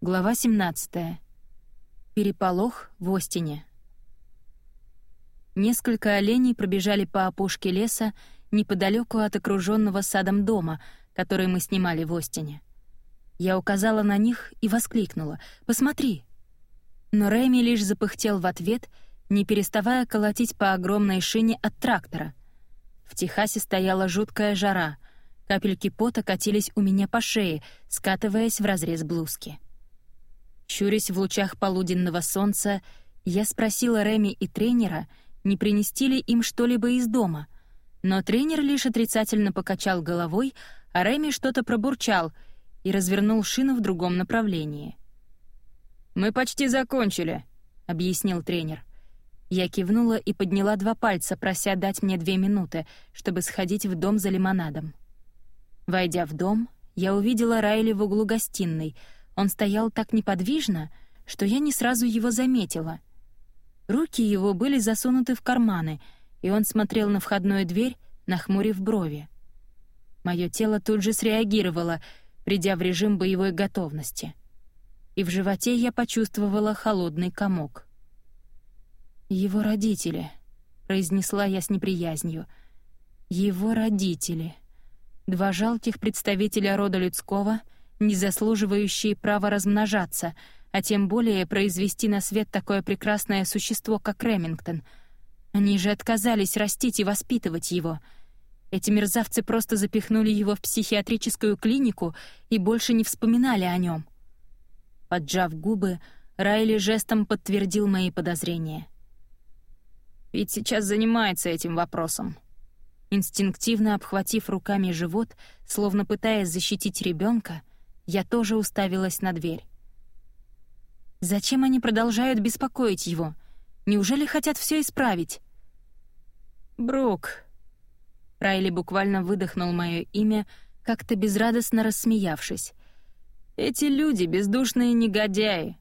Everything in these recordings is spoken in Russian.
Глава 17. Переполох в Остине. Несколько оленей пробежали по опушке леса неподалеку от окруженного садом дома, который мы снимали в Остине. Я указала на них и воскликнула «Посмотри!». Но Рэми лишь запыхтел в ответ, не переставая колотить по огромной шине от трактора. В Техасе стояла жуткая жара, капельки пота катились у меня по шее, скатываясь в разрез блузки. Щурясь в лучах полуденного солнца, я спросила Реми и тренера, не принести ли им что-либо из дома. Но тренер лишь отрицательно покачал головой, а Реми что-то пробурчал и развернул шину в другом направлении. «Мы почти закончили», — объяснил тренер. Я кивнула и подняла два пальца, прося дать мне две минуты, чтобы сходить в дом за лимонадом. Войдя в дом, я увидела Райли в углу гостиной — он стоял так неподвижно, что я не сразу его заметила. Руки его были засунуты в карманы, и он смотрел на входную дверь, нахмурив брови. Моё тело тут же среагировало, придя в режим боевой готовности. И в животе я почувствовала холодный комок. «Его родители», — произнесла я с неприязнью. «Его родители». Два жалких представителя рода людского — не заслуживающие права размножаться, а тем более произвести на свет такое прекрасное существо, как Ремингтон. Они же отказались растить и воспитывать его. Эти мерзавцы просто запихнули его в психиатрическую клинику и больше не вспоминали о нем. Поджав губы, Райли жестом подтвердил мои подозрения. «Ведь сейчас занимается этим вопросом», Инстинктивно обхватив руками живот, словно пытаясь защитить ребенка, я тоже уставилась на дверь. Зачем они продолжают беспокоить его? Неужели хотят все исправить? «Брук». Райли буквально выдохнул мое имя, как-то безрадостно рассмеявшись. «Эти люди — бездушные негодяи.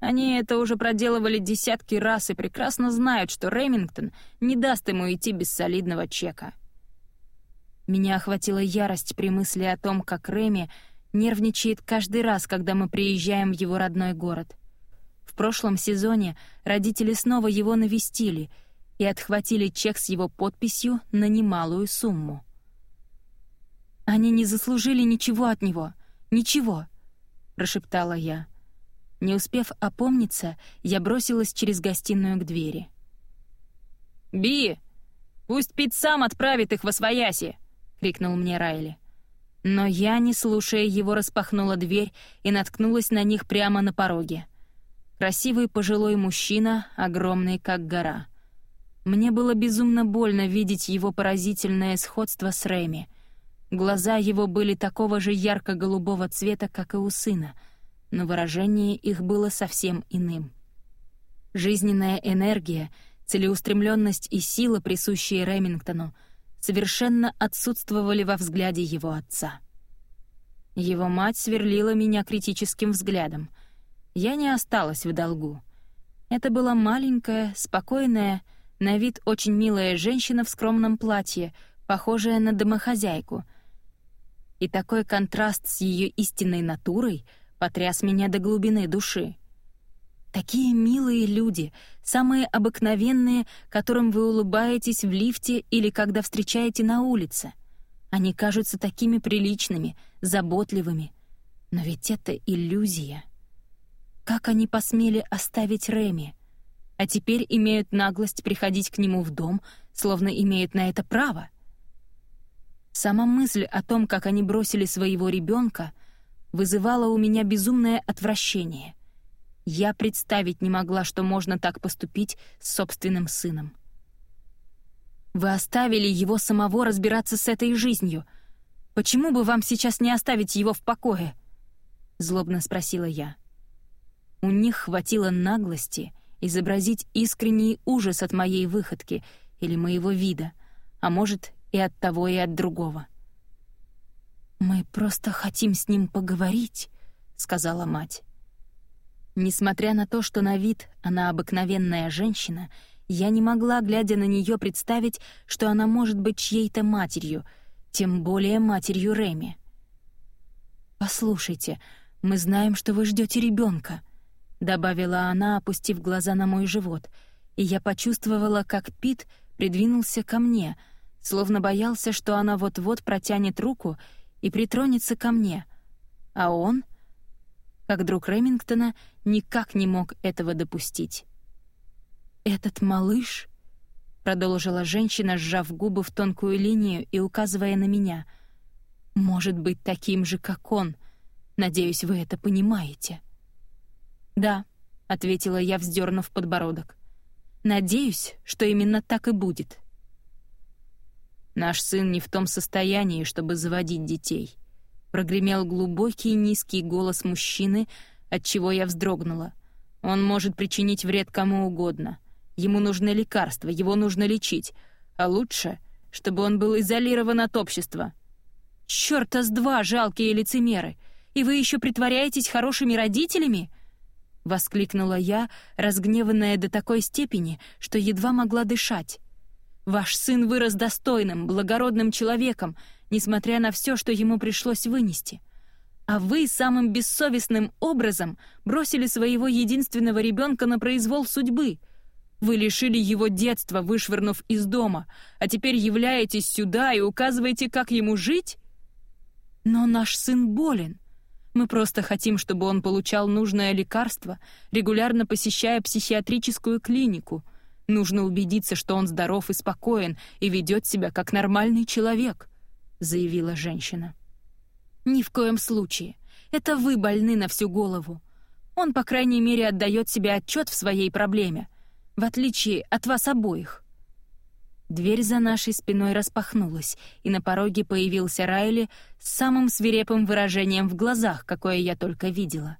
Они это уже проделывали десятки раз и прекрасно знают, что Ремингтон не даст ему идти без солидного чека». Меня охватила ярость при мысли о том, как Реми нервничает каждый раз, когда мы приезжаем в его родной город. В прошлом сезоне родители снова его навестили и отхватили чек с его подписью на немалую сумму. «Они не заслужили ничего от него. Ничего», — прошептала я. Не успев опомниться, я бросилась через гостиную к двери. «Би! Пусть Пит сам отправит их во свояси!» — крикнул мне Райли. Но я, не слушая его, распахнула дверь и наткнулась на них прямо на пороге. Красивый пожилой мужчина, огромный как гора. Мне было безумно больно видеть его поразительное сходство с Рэми. Глаза его были такого же ярко-голубого цвета, как и у сына, но выражение их было совсем иным. Жизненная энергия, целеустремленность и сила, присущие Ремингтону, совершенно отсутствовали во взгляде его отца. Его мать сверлила меня критическим взглядом. Я не осталась в долгу. Это была маленькая, спокойная, на вид очень милая женщина в скромном платье, похожая на домохозяйку. И такой контраст с ее истинной натурой потряс меня до глубины души. Такие милые люди, самые обыкновенные, которым вы улыбаетесь в лифте или когда встречаете на улице. Они кажутся такими приличными, заботливыми. Но ведь это иллюзия. Как они посмели оставить Реми? А теперь имеют наглость приходить к нему в дом, словно имеют на это право. Сама мысль о том, как они бросили своего ребенка, вызывала у меня безумное отвращение — я представить не могла, что можно так поступить с собственным сыном. Вы оставили его самого разбираться с этой жизнью. Почему бы вам сейчас не оставить его в покое? Злобно спросила я. У них хватило наглости изобразить искренний ужас от моей выходки или моего вида, а может, и от того, и от другого. «Мы просто хотим с ним поговорить», — сказала мать. Несмотря на то, что на вид она обыкновенная женщина, я не могла, глядя на нее, представить, что она может быть чьей-то матерью, тем более матерью Реми. «Послушайте, «Мы знаем, что вы ждете ребенка», — добавила она, опустив глаза на мой живот, и я почувствовала, как Пит придвинулся ко мне, словно боялся, что она вот-вот протянет руку и притронется ко мне. А он, как друг Ремингтона, никак не мог этого допустить. «Этот малыш», — продолжила женщина, сжав губы в тонкую линию и указывая на меня, — «может быть таким же, как он. Надеюсь, вы это понимаете». «Да», — ответила я, вздернув подбородок. «Надеюсь, что именно так и будет». «Наш сын не в том состоянии, чтобы заводить детей», — прогремел глубокий низкий голос мужчины, от чего я вздрогнула. «Он может причинить вред кому угодно. Ему нужны лекарства, его нужно лечить, а лучше, чтобы он был изолирован от общества». «Чёрта с два, жалкие лицемеры! И вы еще притворяетесь хорошими родителями?» — воскликнула я, разгневанная до такой степени, что едва могла дышать. «Ваш сын вырос достойным, благородным человеком, несмотря на все, что ему пришлось вынести. А вы самым бессовестным образом бросили своего единственного ребенка на произвол судьбы. Вы лишили его детства, вышвырнув из дома, а теперь являетесь сюда и указываете, как ему жить? Но наш сын болен. Мы просто хотим, чтобы он получал нужное лекарство, регулярно посещая психиатрическую клинику. Нужно убедиться, что он здоров и спокоен и ведет себя как нормальный человек», — заявила женщина. «Ни в коем случае. Это вы больны на всю голову. Он, по крайней мере, отдает себе отчет в своей проблеме, в отличие от вас обоих. Дверь за нашей спиной распахнулась, и на пороге появился Райли с самым свирепым выражением в глазах, какое я только видела.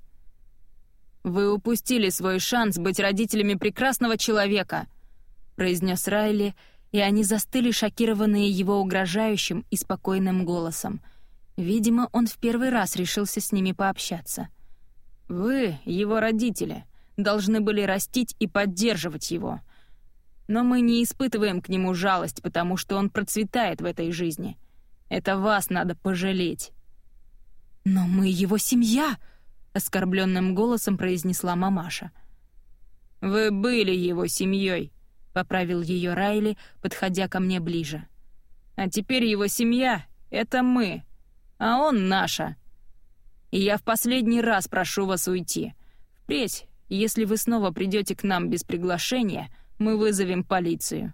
«Вы упустили свой шанс быть родителями прекрасного человека», — произнес Райли, и они застыли, шокированные его угрожающим и спокойным голосом. Видимо, он в первый раз решился с ними пообщаться. «Вы, его родители, должны были растить и поддерживать его», — но мы не испытываем к нему жалость, потому что он процветает в этой жизни. Это вас надо пожалеть». «Но мы его семья!» — оскорбленным голосом произнесла мамаша. «Вы были его семьей», — поправил ее Райли, подходя ко мне ближе. «А теперь его семья — это мы, а он наша. И я в последний раз прошу вас уйти. Впредь, если вы снова придете к нам без приглашения — мы вызовем полицию».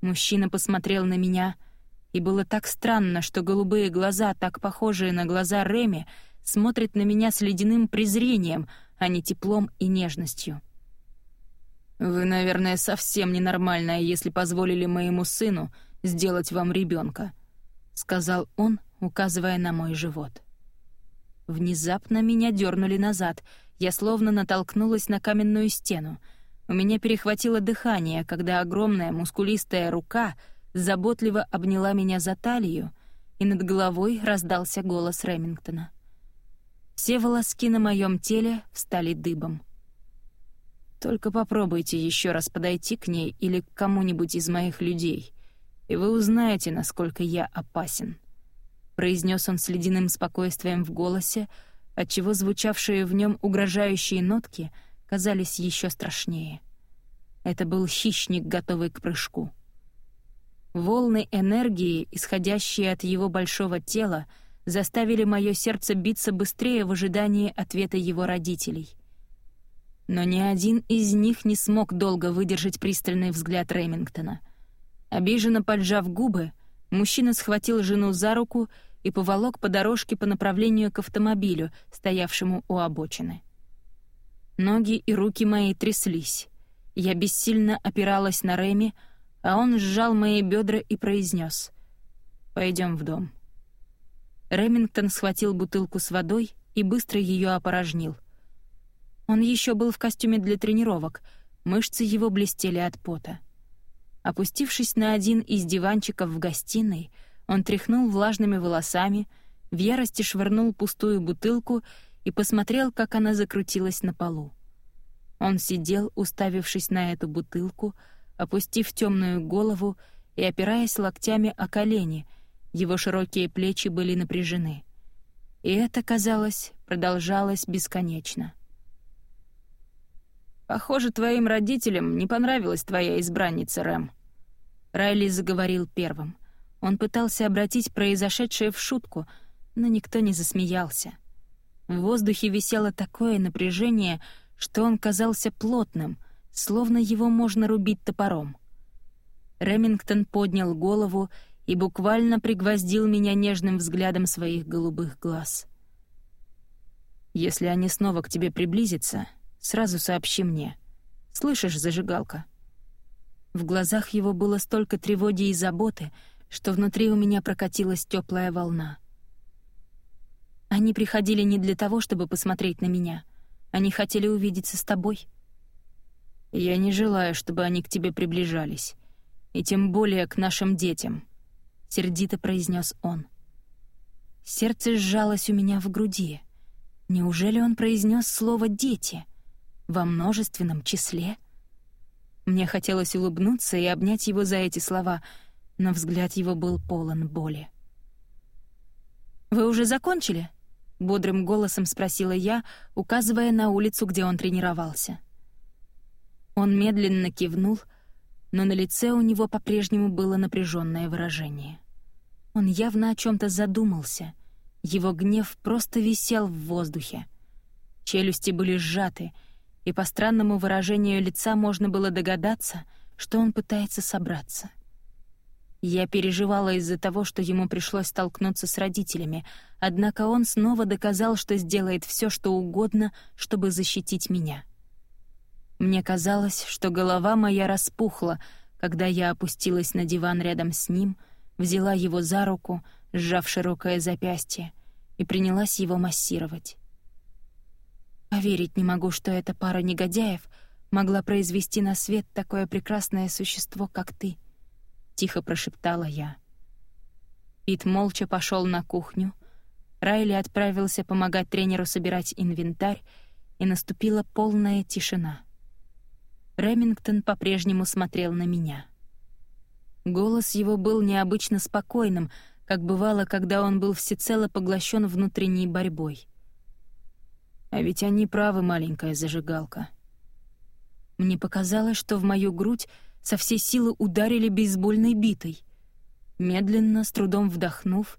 Мужчина посмотрел на меня, и было так странно, что голубые глаза, так похожие на глаза Реми, смотрят на меня с ледяным презрением, а не теплом и нежностью. «Вы, наверное, совсем ненормальная, если позволили моему сыну сделать вам ребенка», — сказал он, указывая на мой живот. Внезапно меня дернули назад, я словно натолкнулась на каменную стену — у меня перехватило дыхание, когда огромная мускулистая рука заботливо обняла меня за талию, и над головой раздался голос Ремингтона. Все волоски на моем теле встали дыбом. «Только попробуйте еще раз подойти к ней или к кому-нибудь из моих людей, и вы узнаете, насколько я опасен», — произнес он с ледяным спокойствием в голосе, отчего звучавшие в нем угрожающие нотки — казались еще страшнее. Это был хищник, готовый к прыжку. Волны энергии, исходящие от его большого тела, заставили мое сердце биться быстрее в ожидании ответа его родителей. Но ни один из них не смог долго выдержать пристальный взгляд Ремингтона. Обиженно поджав губы, мужчина схватил жену за руку и поволок по дорожке по направлению к автомобилю, стоявшему у обочины. Ноги и руки мои тряслись. Я бессильно опиралась на Реми, а он сжал мои бедра и произнес: «Пойдем в дом». Ремингтон схватил бутылку с водой и быстро ее опорожнил. Он еще был в костюме для тренировок, мышцы его блестели от пота. Опустившись на один из диванчиков в гостиной, он тряхнул влажными волосами, в ярости швырнул пустую бутылку и посмотрел, как она закрутилась на полу. Он сидел, уставившись на эту бутылку, опустив темную голову и опираясь локтями о колени, его широкие плечи были напряжены. И это, казалось, продолжалось бесконечно. «Похоже, твоим родителям не понравилась твоя избранница, Рэм». Райли заговорил первым. Он пытался обратить произошедшее в шутку, но никто не засмеялся. В воздухе висело такое напряжение, что он казался плотным, словно его можно рубить топором. Ремингтон поднял голову и буквально пригвоздил меня нежным взглядом своих голубых глаз. «Если они снова к тебе приблизятся, сразу сообщи мне. Слышишь, зажигалка?» В глазах его было столько тревоги и заботы, что внутри у меня прокатилась теплая волна. Они приходили не для того, чтобы посмотреть на меня. Они хотели увидеться с тобой. Я не желаю, чтобы они к тебе приближались. И тем более к нашим детям, — сердито произнес он. Сердце сжалось у меня в груди. Неужели он произнес слово «дети»? Во множественном числе? Мне хотелось улыбнуться и обнять его за эти слова, но взгляд его был полон боли. «Вы уже закончили?» — бодрым голосом спросила я, указывая на улицу, где он тренировался. Он медленно кивнул, но на лице у него по-прежнему было напряженное выражение. Он явно о чем то задумался — его гнев просто висел в воздухе. Челюсти были сжаты, и по странному выражению лица можно было догадаться, что он пытается собраться. Я переживала из-за того, что ему пришлось столкнуться с родителями, однако он снова доказал, что сделает все, что угодно, чтобы защитить меня. Мне казалось, что голова моя распухла, когда я опустилась на диван рядом с ним, взяла его за руку, сжав широкое запястье, и принялась его массировать. Поверить не могу, что эта пара негодяев могла произвести на свет такое прекрасное существо, как ты, — тихо прошептала я. Пит молча пошел на кухню, Райли отправился помогать тренеру собирать инвентарь, и наступила полная тишина. Ремингтон по-прежнему смотрел на меня. Голос его был необычно спокойным, как бывало, когда он был всецело поглощен внутренней борьбой. А ведь они правы, маленькая зажигалка. Мне показалось, что в мою грудь со всей силы ударили бейсбольной битой. Медленно, с трудом вдохнув,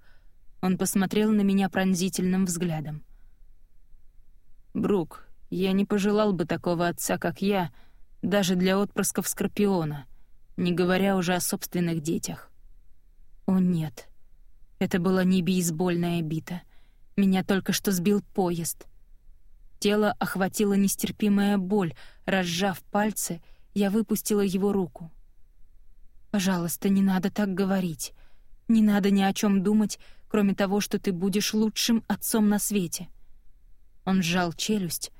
он посмотрел на меня пронзительным взглядом. «Брук, я не пожелал бы такого отца, как я, даже для отпрысков Скорпиона, не говоря уже о собственных детях». «О, нет», это была не бейсбольная бита. Меня только что сбил поезд. Тело охватила нестерпимая боль. Разжав пальцы, я выпустила его руку. «Пожалуйста, не надо так говорить. Не надо ни о чем думать, кроме того, что ты будешь лучшим отцом на свете». Он сжал челюсть,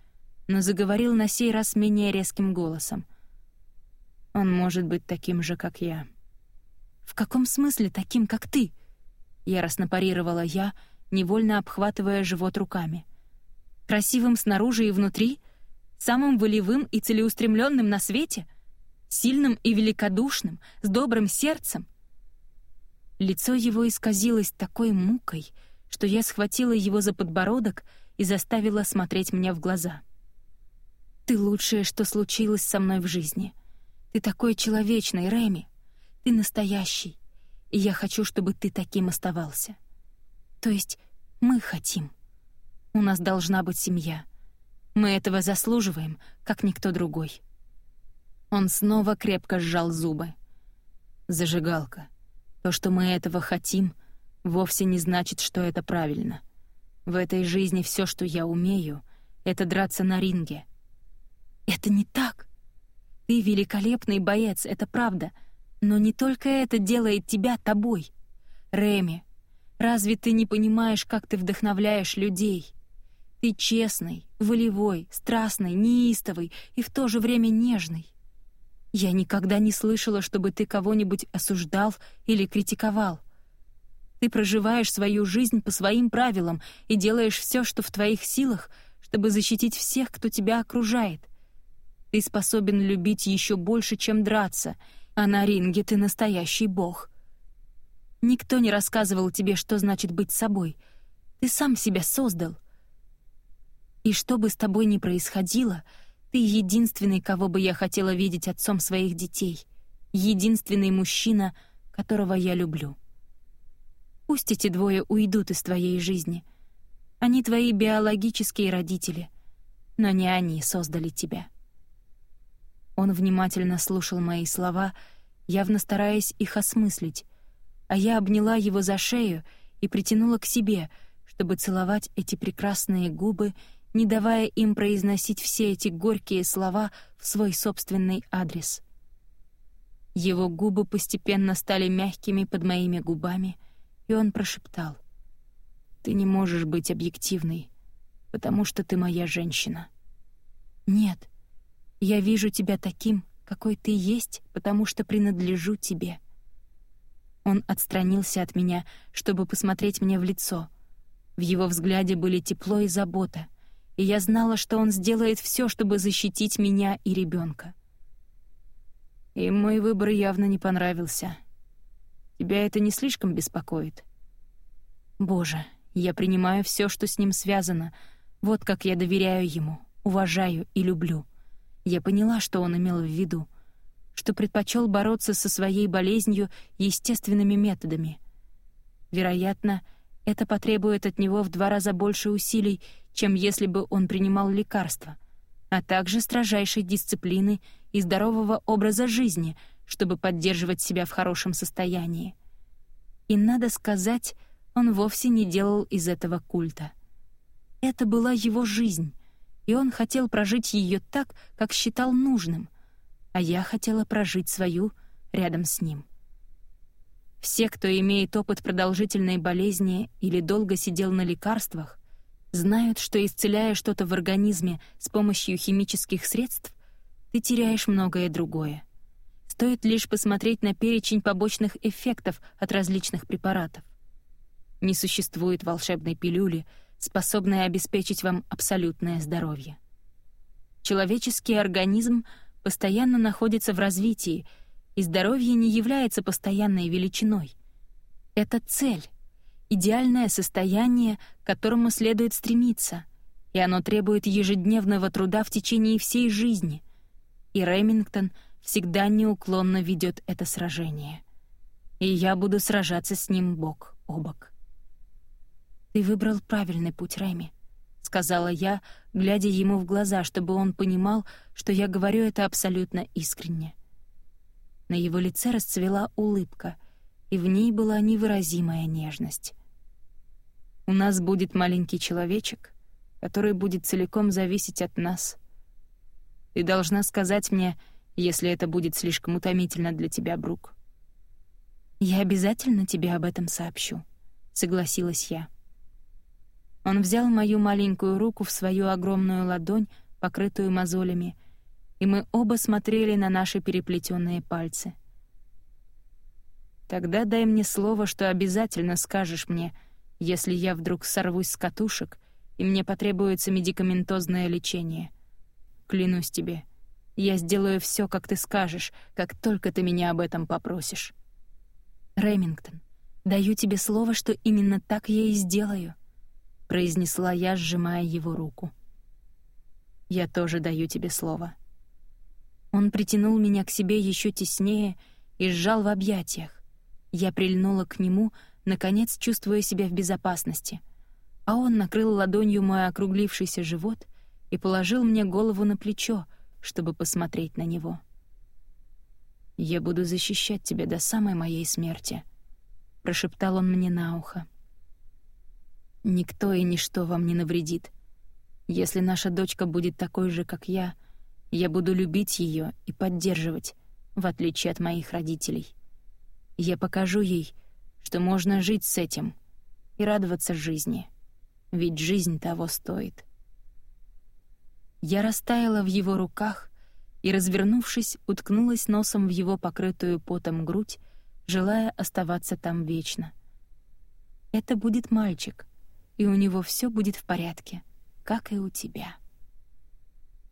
но заговорил на сей раз менее резким голосом. «Он может быть таким же, как я». «В каком смысле таким, как ты?» Яростно парировала я, невольно обхватывая живот руками. Красивым снаружи и внутри, самым волевым и целеустремленным на свете, сильным и великодушным, с добрым сердцем. Лицо его исказилось такой мукой, что я схватила его за подбородок и заставила смотреть мне в глаза. «Ты лучшее, что случилось со мной в жизни. Ты такой человечный, Рэми. Ты настоящий и я хочу, чтобы ты таким оставался. То есть мы хотим. У нас должна быть семья. Мы этого заслуживаем, как никто другой». Он снова крепко сжал зубы. «Зажигалка. То, что мы этого хотим, вовсе не значит, что это правильно. В этой жизни все, что я умею, — это драться на ринге». «Это не так. Ты великолепный боец, это правда», но не только это делает тебя тобой. Реми, разве ты не понимаешь, как ты вдохновляешь людей? Ты честный, волевой, страстный, неистовый и в то же время нежный. Я никогда не слышала, чтобы ты кого-нибудь осуждал или критиковал. Ты проживаешь свою жизнь по своим правилам и делаешь все, что в твоих силах, чтобы защитить всех, кто тебя окружает. Ты способен любить еще больше, чем драться — а на ринге ты настоящий бог. Никто не рассказывал тебе, что значит быть собой. Ты сам себя создал. И что бы с тобой ни происходило, ты единственный, кого бы я хотела видеть отцом своих детей, единственный мужчина, которого я люблю. Пусть эти двое уйдут из твоей жизни. Они твои биологические родители, но не они создали тебя. Он внимательно слушал мои слова, явно стараясь их осмыслить, а я обняла его за шею и притянула к себе, чтобы целовать эти прекрасные губы, не давая им произносить все эти горькие слова в свой собственный адрес. Его губы постепенно стали мягкими под моими губами, и он прошептал. «Ты не можешь быть объективной, потому что ты моя женщина». «Нет, я вижу тебя таким, какой ты есть, потому что принадлежу тебе». Он отстранился от меня, чтобы посмотреть мне в лицо. В его взгляде были тепло и забота, и я знала, что он сделает все, чтобы защитить меня и ребенка. И мой выбор явно не понравился. Тебя это не слишком беспокоит? Боже, я принимаю все, что с ним связано. Вот как я доверяю ему, уважаю и люблю. Я поняла, что он имел в виду — что предпочел бороться со своей болезнью естественными методами. Вероятно, это потребует от него в два раза больше усилий, чем если бы он принимал лекарства, а также строжайшей дисциплины и здорового образа жизни, чтобы поддерживать себя в хорошем состоянии. И, надо сказать, он вовсе не делал из этого культа. Это была его жизнь, и он хотел прожить ее так, как считал нужным — а я хотела прожить свою рядом с ним. Все, кто имеет опыт продолжительной болезни или долго сидел на лекарствах, знают, что исцеляя что-то в организме с помощью химических средств, ты теряешь многое другое. Стоит лишь посмотреть на перечень побочных эффектов от различных препаратов. Не существует волшебной пилюли, способной обеспечить вам абсолютное здоровье. Человеческий организм — постоянно находится в развитии, и здоровье не является постоянной величиной. Это цель, идеальное состояние, к которому следует стремиться, и оно требует ежедневного труда в течение всей жизни. И Ремингтон всегда неуклонно ведет это сражение. И я буду сражаться с ним бок о бок. Ты выбрал правильный путь, Рэми сказала я, глядя ему в глаза, чтобы он понимал, что я говорю это абсолютно искренне. На его лице расцвела улыбка, и в ней была невыразимая нежность. «У нас будет маленький человечек, который будет целиком зависеть от нас. Ты должна сказать мне, если это будет слишком утомительно для тебя, Брук». «Я обязательно тебе об этом сообщу», — согласилась я. Он взял мою маленькую руку в свою огромную ладонь, покрытую мозолями, и мы оба смотрели на наши переплетенные пальцы. «Тогда дай мне слово, что обязательно скажешь мне, если я вдруг сорвусь с катушек, и мне потребуется медикаментозное лечение. Клянусь тебе, я сделаю все, как ты скажешь, как только ты меня об этом попросишь. Ремингтон, даю тебе слово, что именно так я и сделаю». — произнесла я, сжимая его руку. «Я тоже даю тебе слово». Он притянул меня к себе еще теснее и сжал в объятиях. Я прильнула к нему, наконец чувствуя себя в безопасности, а он накрыл ладонью мой округлившийся живот и положил мне голову на плечо, чтобы посмотреть на него. «Я буду защищать тебя до самой моей смерти», — прошептал он мне на ухо. Никто и ничто вам не навредит. Если наша дочка будет такой же, как я, я буду любить ее и поддерживать, в отличие от моих родителей. Я покажу ей, что можно жить с этим и радоваться жизни, ведь жизнь того стоит. Я растаяла в его руках и, развернувшись, уткнулась носом в его покрытую потом грудь, желая оставаться там вечно. Это будет мальчик — и у него все будет в порядке, как и у тебя.